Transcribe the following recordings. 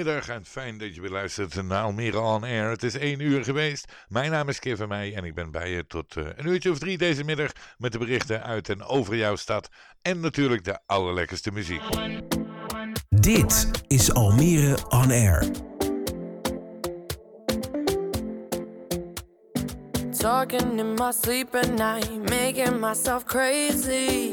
Goedemiddag en fijn dat je weer luistert naar Almere On Air. Het is 1 uur geweest. Mijn naam is Kevin Meij en ik ben bij je tot uh, een uurtje of drie deze middag met de berichten uit en over jouw stad. En natuurlijk de allerlekkerste muziek. Dit is Almere On Air. Talking in my sleep at night, making myself crazy.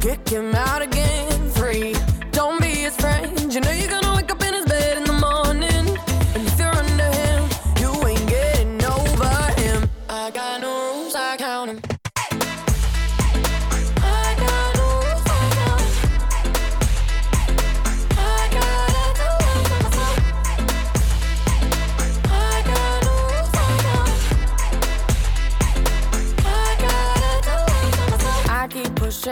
kick him out again.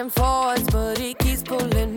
Forwards, but he keeps pulling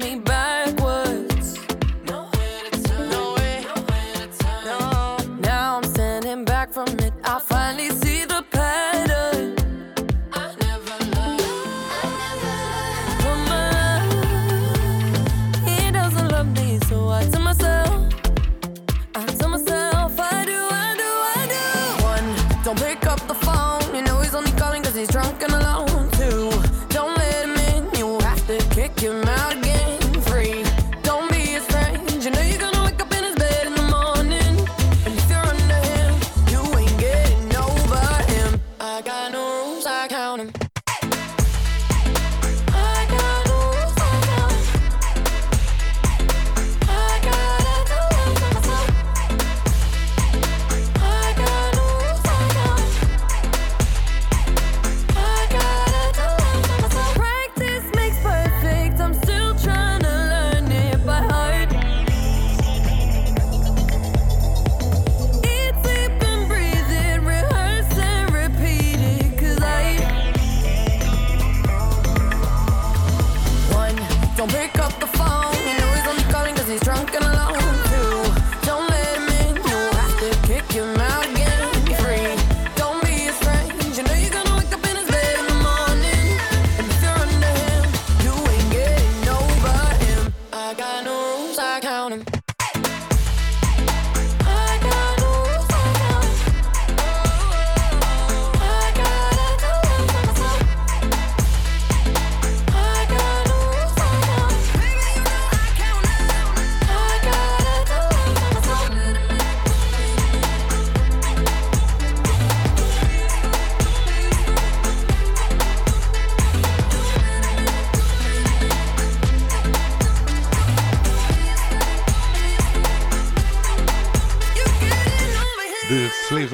on him.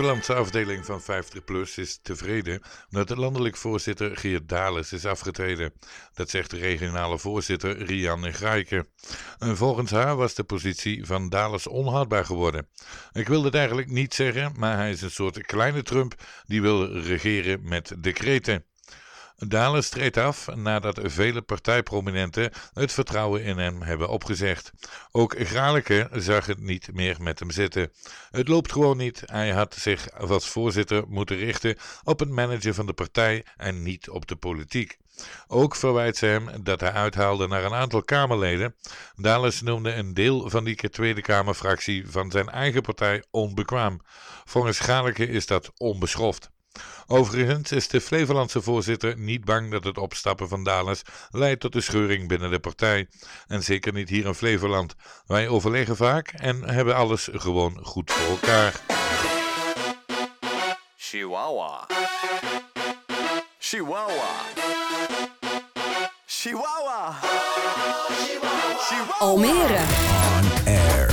Flevolandse afdeling van 50PLUS is tevreden dat de landelijk voorzitter Geert Dales is afgetreden. Dat zegt de regionale voorzitter Rianne Grijke. volgens haar was de positie van Dales onhoudbaar geworden. Ik wil het eigenlijk niet zeggen, maar hij is een soort kleine Trump die wil regeren met decreten. Dalen treedt af nadat vele partijprominenten het vertrouwen in hem hebben opgezegd. Ook Graleke zag het niet meer met hem zitten. Het loopt gewoon niet. Hij had zich als voorzitter moeten richten op het managen van de partij en niet op de politiek. Ook verwijt ze hem dat hij uithaalde naar een aantal Kamerleden. Dales noemde een deel van die Tweede Kamerfractie van zijn eigen partij onbekwaam. Volgens Graleke is dat onbeschoft. Overigens is de Flevolandse voorzitter niet bang dat het opstappen van Dales leidt tot een scheuring binnen de partij. En zeker niet hier in Flevoland. Wij overleggen vaak en hebben alles gewoon goed voor elkaar. Chihuahua. Chihuahua. Chihuahua. Chihuahua. Almere. On air.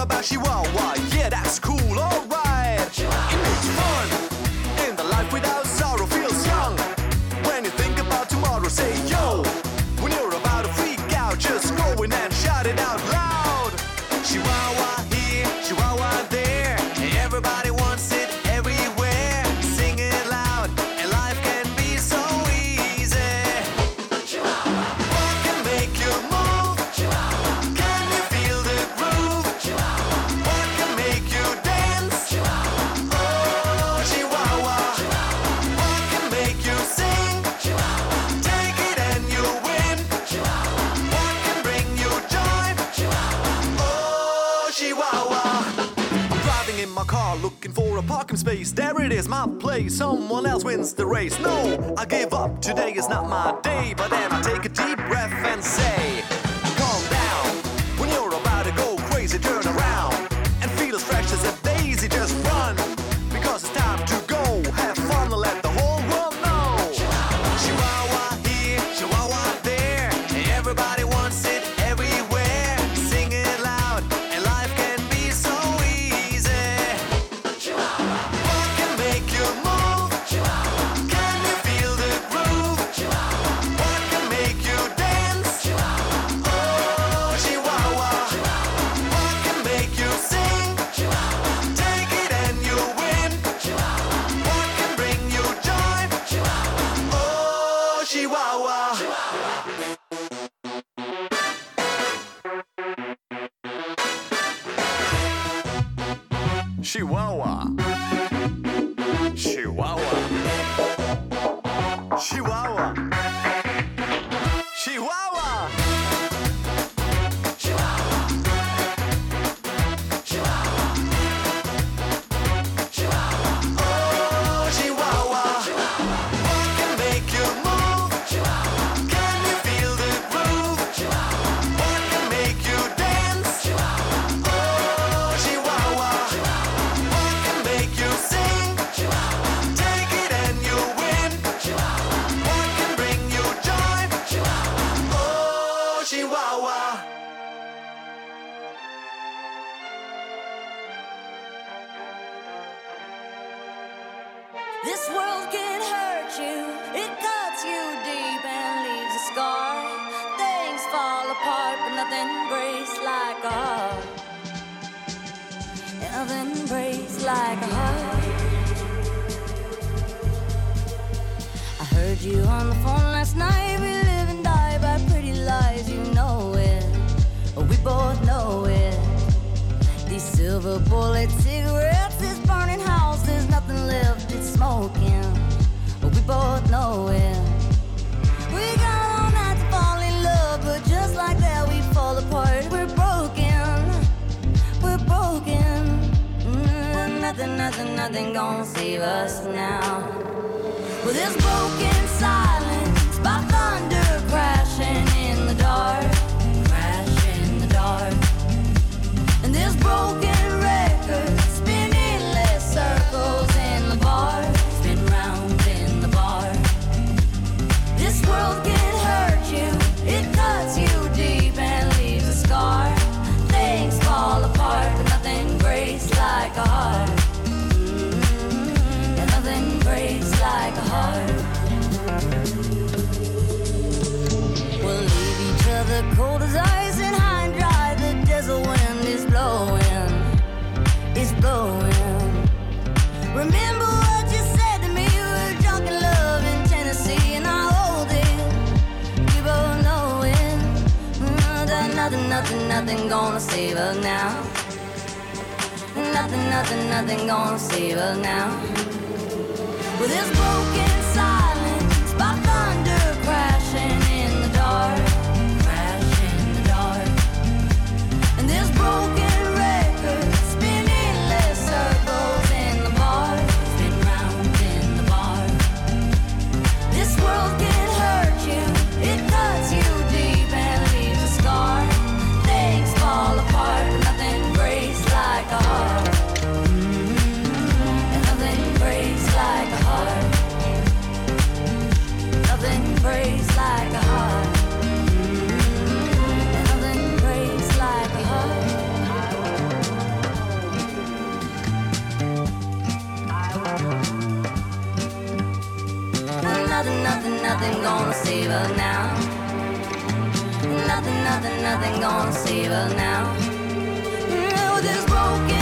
About Chihuahua. Yeah, that's cool, alright. It makes fun. In the life without sorrow feels young. When you think about tomorrow, say yo. Someone else wins the race. No, I give up. Today is not my day. But then I take a deep Chihuahua. nothing gonna save us now. Nothing, nothing, nothing gonna save us now. With well, this broken silence by thunder crashing in the dark, crashing in the dark, and this broken. her now. Nothing, nothing, nothing gonna save her now. Now this broken.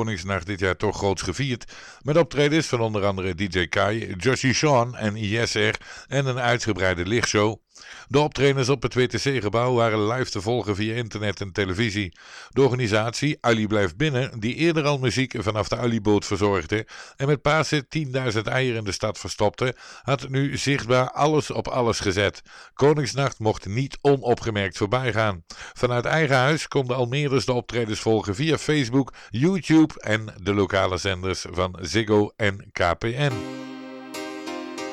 Koningsnacht dit jaar toch groots gevierd. Met optredens van onder andere DJ Kai, Josie Sean en ISR en een uitgebreide lichtshow. De optredens op het WTC-gebouw waren live te volgen via internet en televisie. De organisatie Ali Blijft Binnen, die eerder al muziek vanaf de Aliboot verzorgde en met Pasen 10.000 eieren in de stad verstopte, had nu zichtbaar alles op alles gezet. Koningsnacht mocht niet onopgemerkt voorbij gaan. Vanuit eigen huis konden Almeerders de optredens volgen via Facebook, YouTube en de lokale zenders van Ziggo en KPN.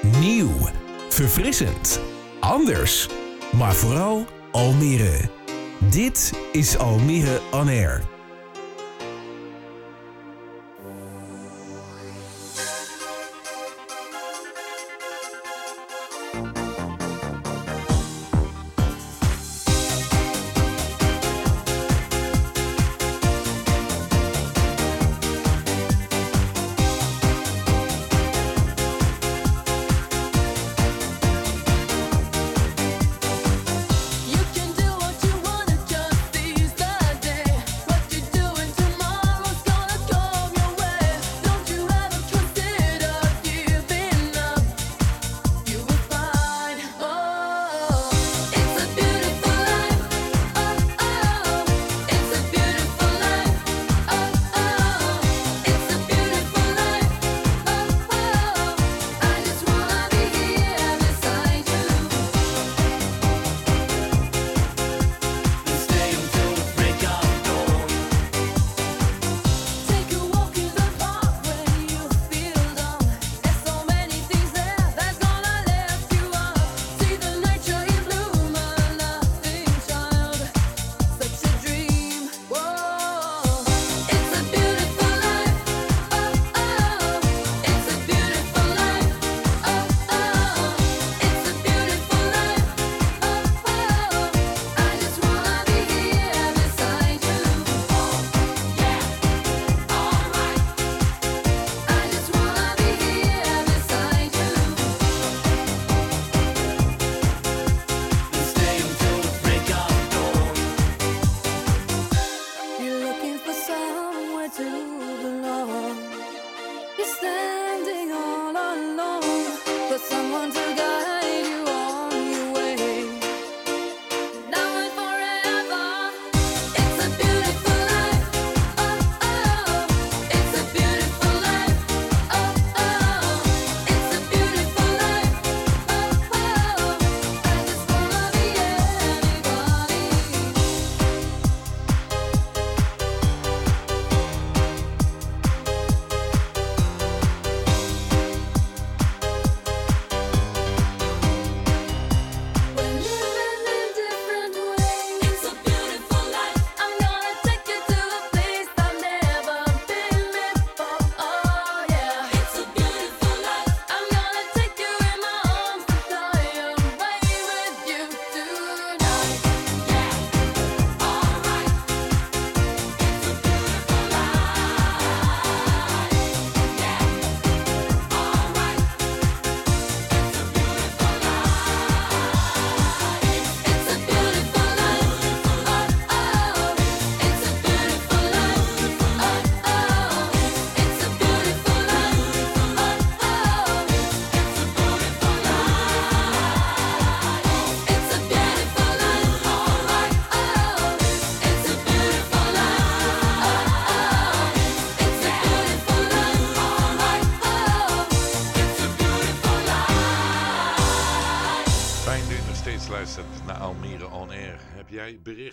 Nieuw, verfrissend Anders, maar vooral Almere. Dit is Almere On Air.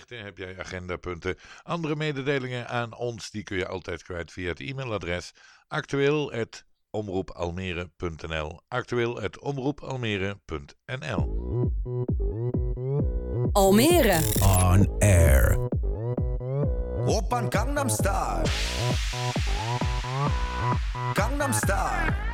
heb jij agendapunten, andere mededelingen aan ons, die kun je altijd kwijt via het e-mailadres actueel.omroepalmere.nl actueel.omroepalmere.nl Almere. On Air. Op aan Gangnam Star Gangnam Star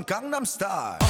von Gangnam Style.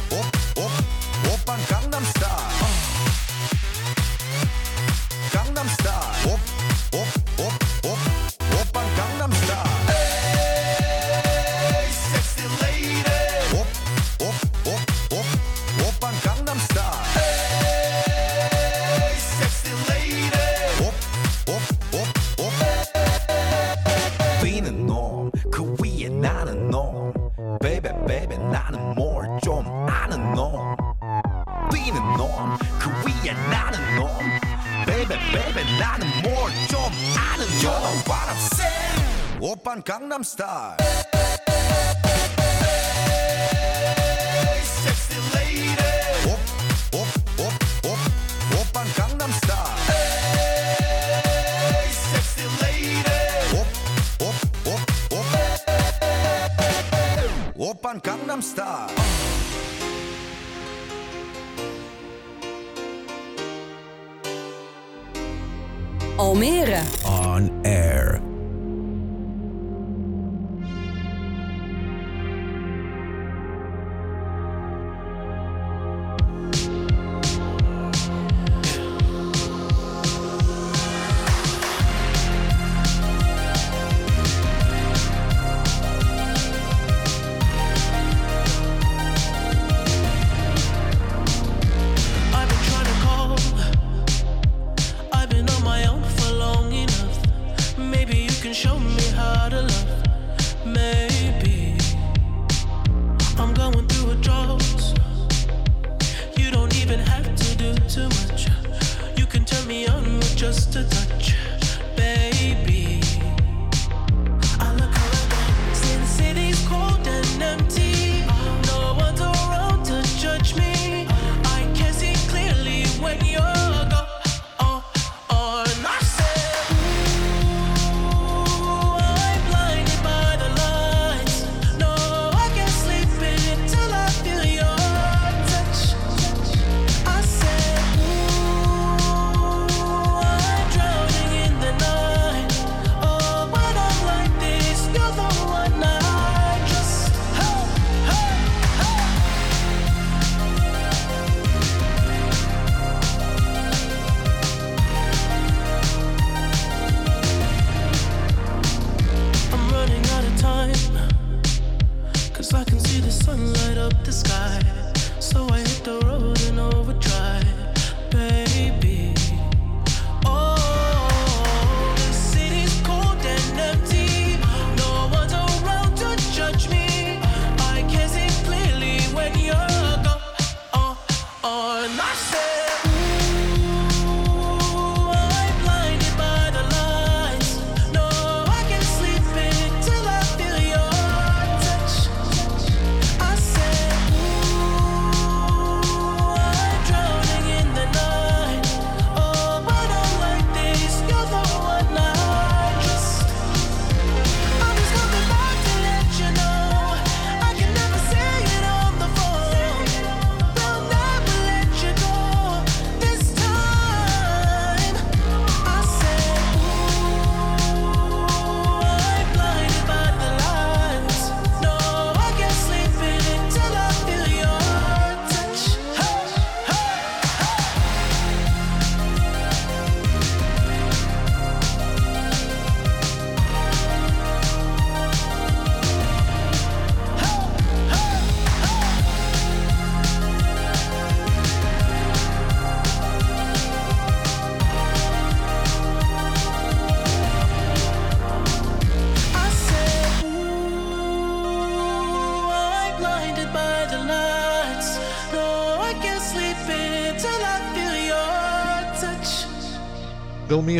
Star.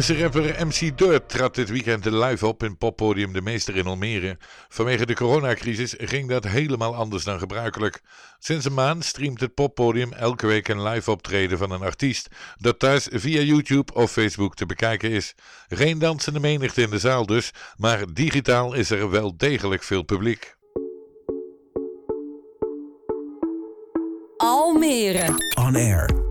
Almeerse rapper MC Dirt trad dit weekend live op in poppodium De Meester in Almere. Vanwege de coronacrisis ging dat helemaal anders dan gebruikelijk. Sinds een maand streamt het poppodium elke week een live optreden van een artiest dat thuis via YouTube of Facebook te bekijken is. Geen dansende menigte in de zaal dus, maar digitaal is er wel degelijk veel publiek. Almere. On air.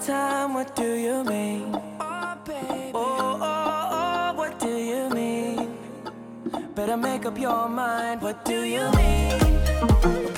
Time. What do you mean? Oh, baby. Oh, oh, oh, what do you mean? Better make up your mind. What do you mean?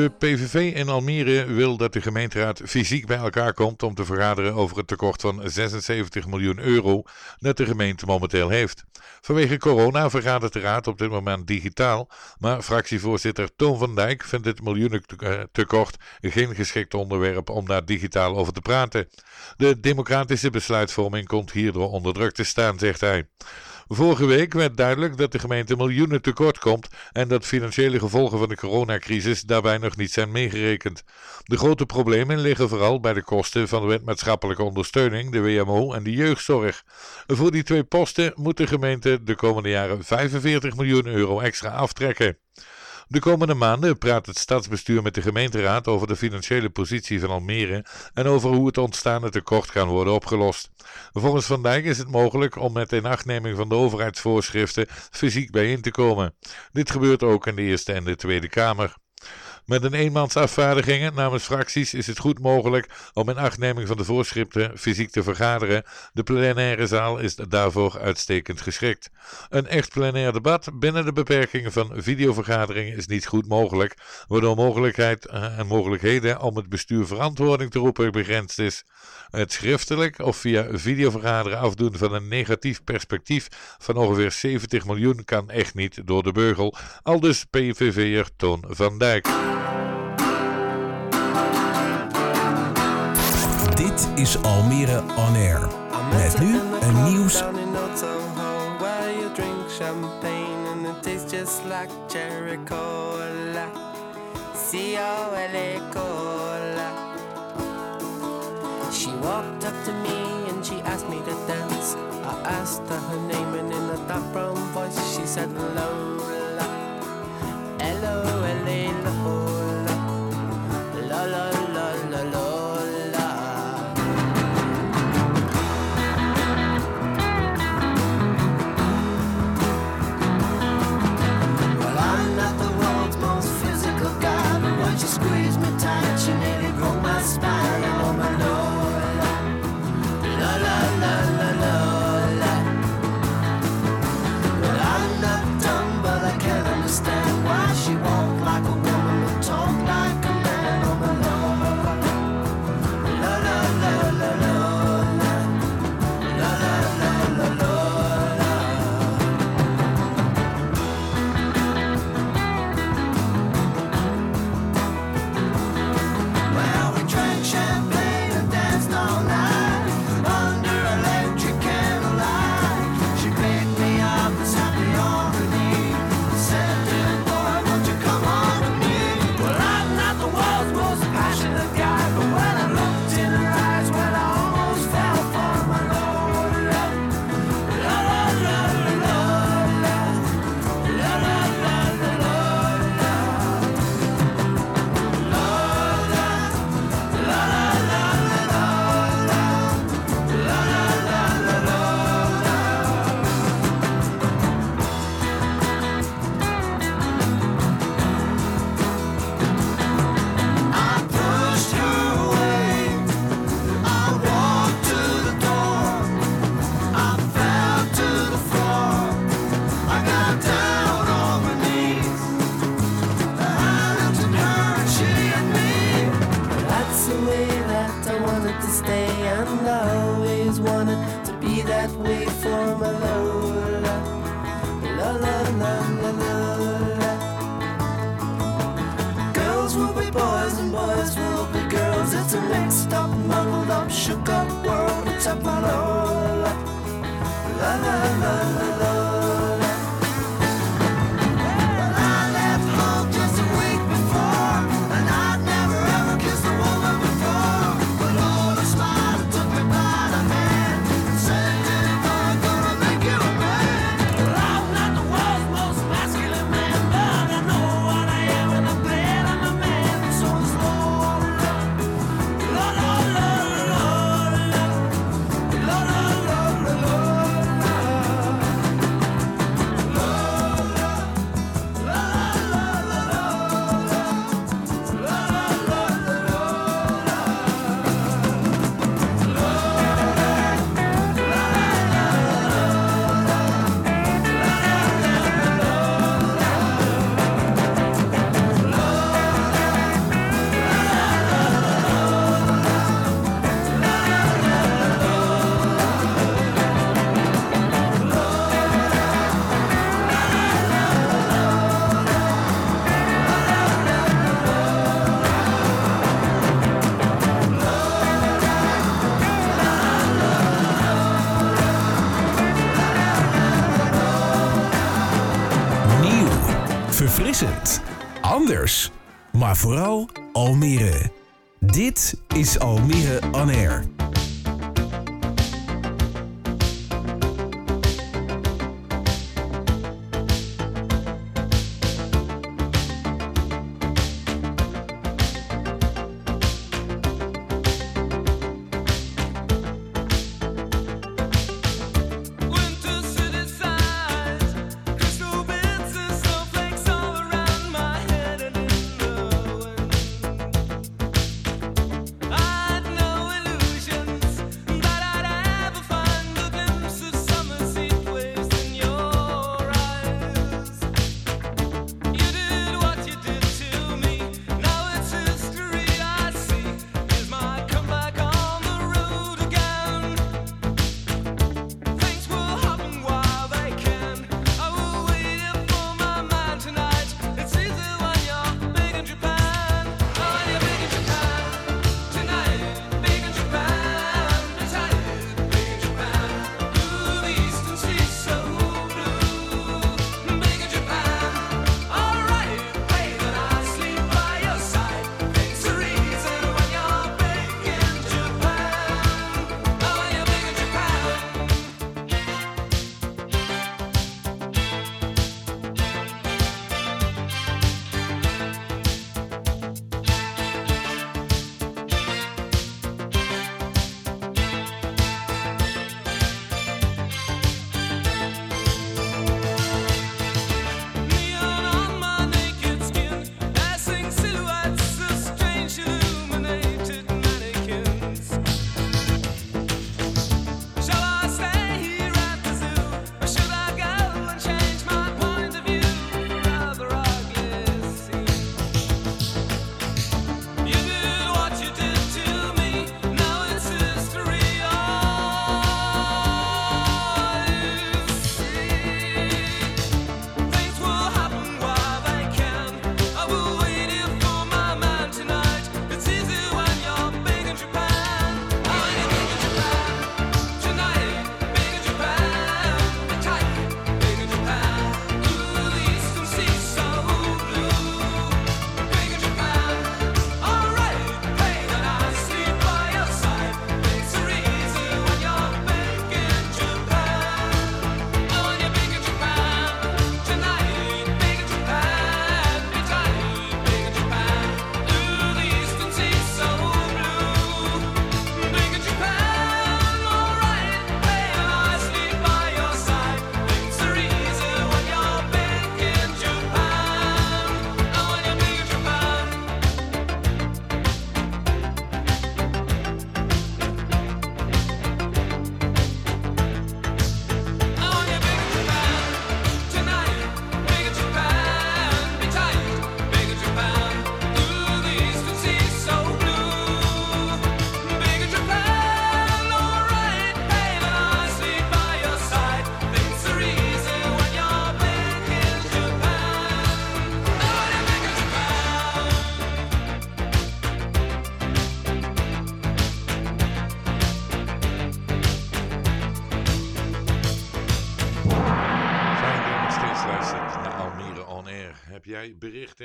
De PVV in Almere wil dat de gemeenteraad fysiek bij elkaar komt om te vergaderen over het tekort van 76 miljoen euro dat de gemeente momenteel heeft. Vanwege corona vergadert de raad op dit moment digitaal, maar fractievoorzitter Toon van Dijk vindt het miljoenentekort geen geschikt onderwerp om daar digitaal over te praten. De democratische besluitvorming komt hierdoor onder druk te staan, zegt hij. Vorige week werd duidelijk dat de gemeente miljoenen tekort komt en dat financiële gevolgen van de coronacrisis daarbij nog niet zijn meegerekend. De grote problemen liggen vooral bij de kosten van de wet maatschappelijke ondersteuning, de WMO en de jeugdzorg. Voor die twee posten moet de gemeente de komende jaren 45 miljoen euro extra aftrekken. De komende maanden praat het stadsbestuur met de gemeenteraad over de financiële positie van Almere en over hoe het ontstaande tekort kan worden opgelost. Volgens Van Dijk is het mogelijk om met inachtneming van de overheidsvoorschriften fysiek bijeen te komen. Dit gebeurt ook in de Eerste en de Tweede Kamer. Met een eenmansafvaardigingen namens fracties is het goed mogelijk om in achtneming van de voorschriften fysiek te vergaderen. De plenaire zaal is daarvoor uitstekend geschikt. Een echt plenair debat binnen de beperkingen van videovergaderingen is niet goed mogelijk, waardoor mogelijkheid eh, en mogelijkheden om het bestuur verantwoording te roepen begrensd is. Het schriftelijk of via videovergaderen afdoen van een negatief perspectief van ongeveer 70 miljoen kan echt niet door de beugel. Aldus PVV'er Toon van Dijk. Is Almere On Air. Met nu een nieuws. She walked up to me and she asked me to dance. I asked her her name, and in a dark brown voice she said Lola.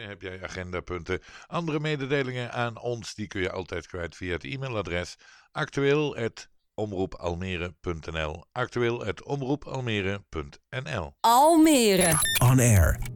heb jij agendapunten, andere mededelingen aan ons, die kun je altijd kwijt via het e-mailadres actueel@omroepalmere.nl. Actueel@omroepalmere.nl. Almere on air.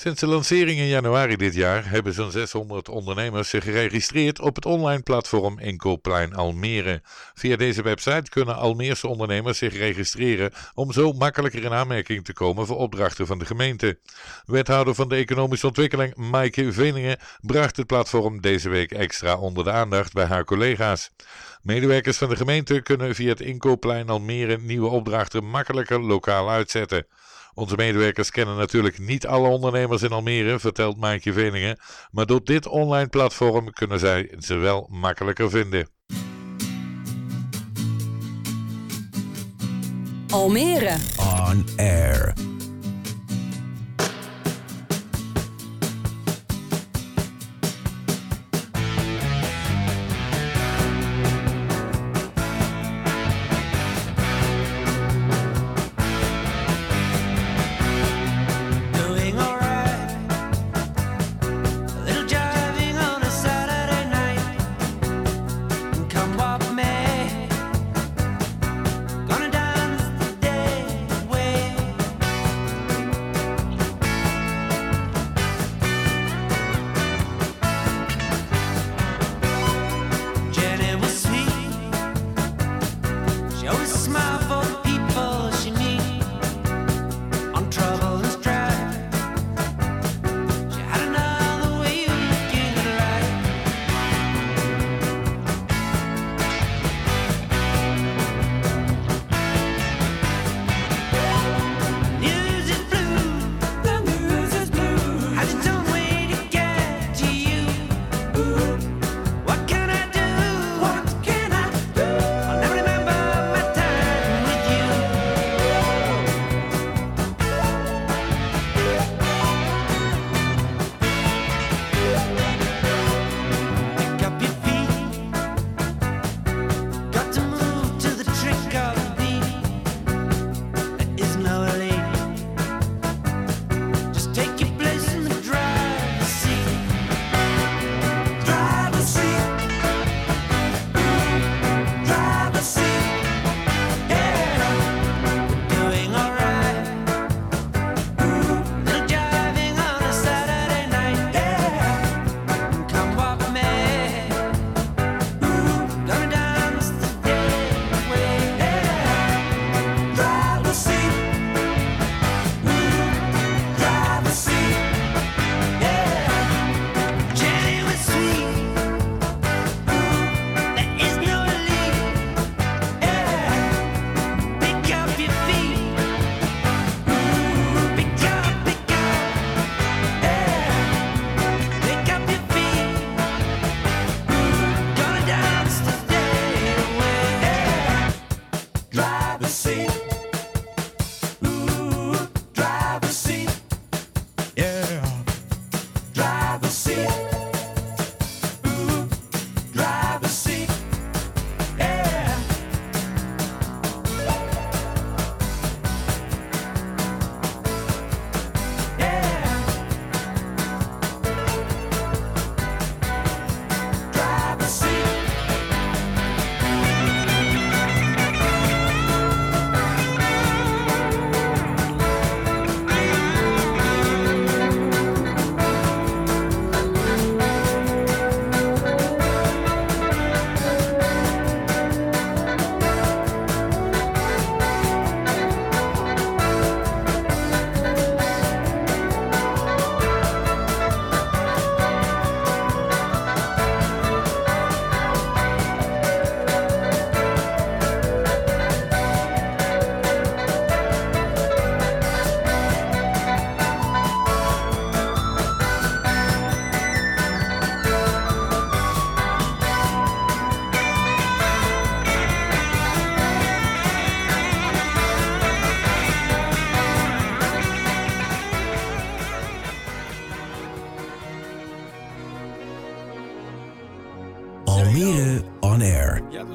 Sinds de lancering in januari dit jaar hebben zo'n 600 ondernemers zich geregistreerd op het online platform Inkoopplein Almere. Via deze website kunnen Almeerse ondernemers zich registreren om zo makkelijker in aanmerking te komen voor opdrachten van de gemeente. Wethouder van de Economische Ontwikkeling Maaike Veningen bracht het platform deze week extra onder de aandacht bij haar collega's. Medewerkers van de gemeente kunnen via het Inkoopplein Almere nieuwe opdrachten makkelijker lokaal uitzetten. Onze medewerkers kennen natuurlijk niet alle ondernemers in Almere, vertelt Maatje Veningen. Maar door dit online platform kunnen zij ze wel makkelijker vinden. Almere. On Air.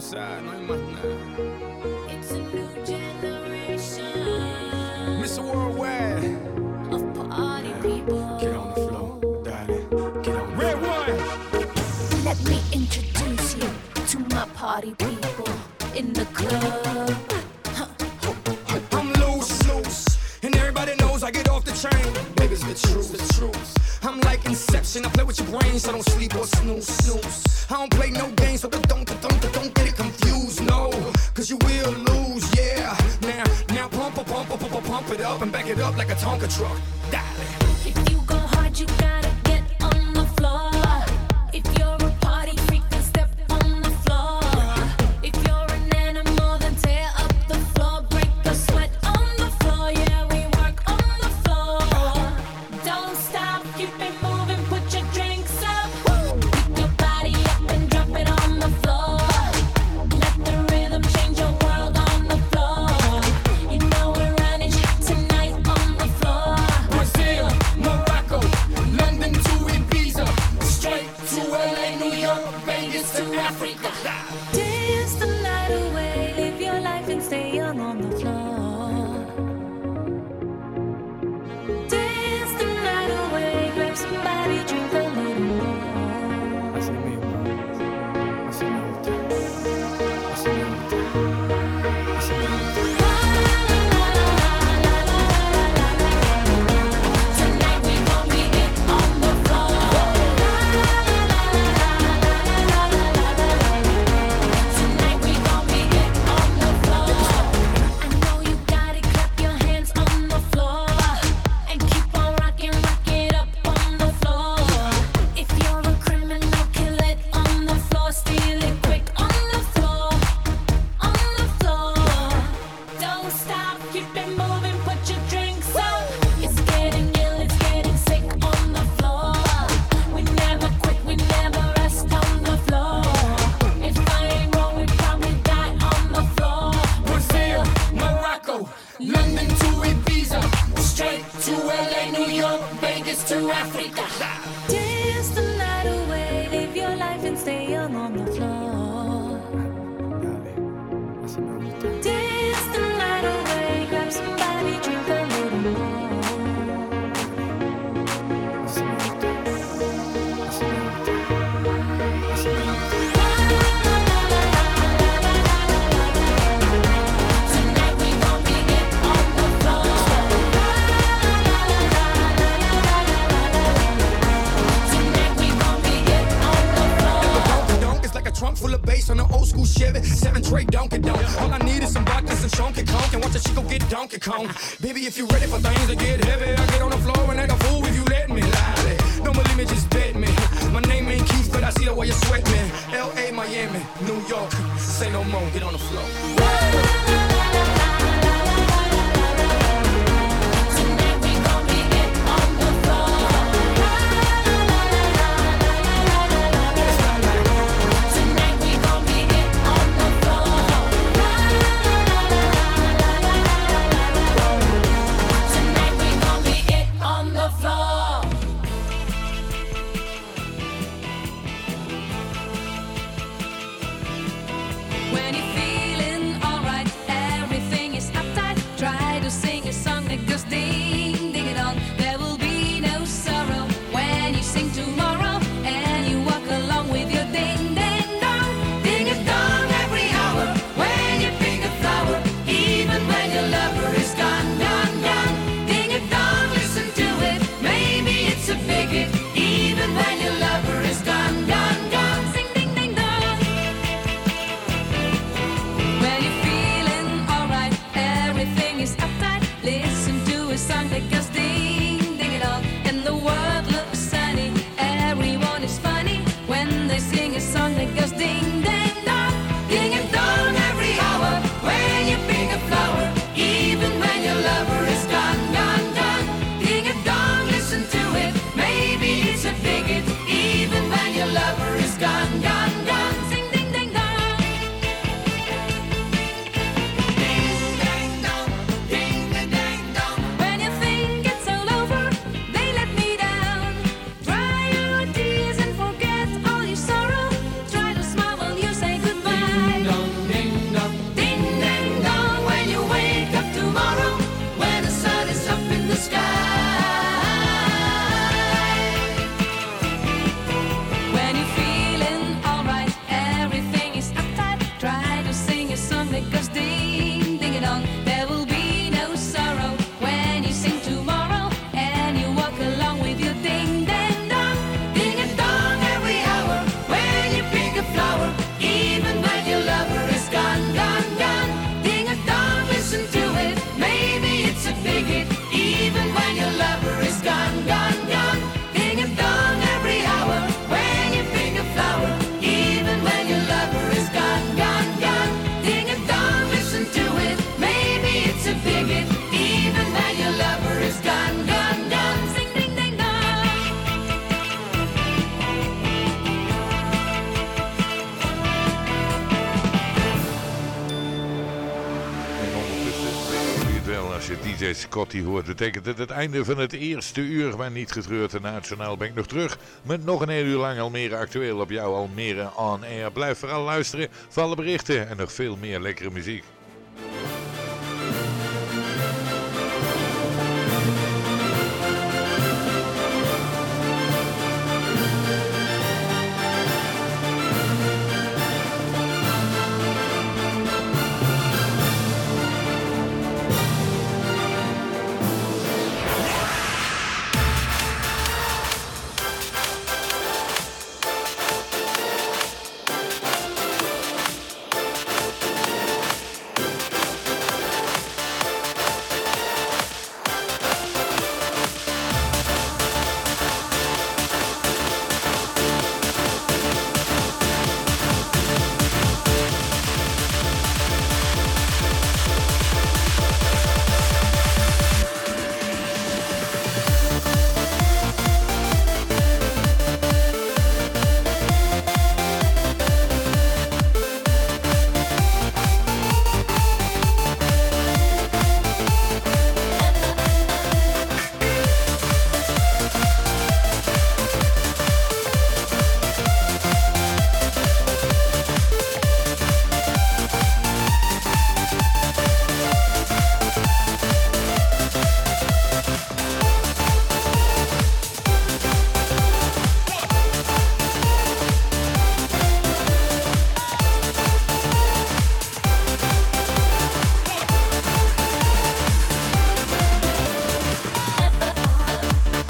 side. pump it up and back it up like a Tonka truck. Dale. If you go hard, you gotta. to Africa. Chevy, seven tray Donkey Donk. All I need is some vodka, some Chunky Conk, and watch a chico get Donkey Kong. Baby, if you ready for things to get heavy, I get on the floor and act a fool if you let me. Lively, don't believe me, just bet me. My name ain't Keith, but I see the way you sweat me. L.A., Miami, New York, say no more, get on the floor. DJ Scotty hoort, betekent het het einde van het eerste uur. Maar niet getreurd en nationaal ben ik nog terug met nog een heel uur lang Almere actueel op jouw Almere On Air. Blijf vooral luisteren voor alle berichten en nog veel meer lekkere muziek.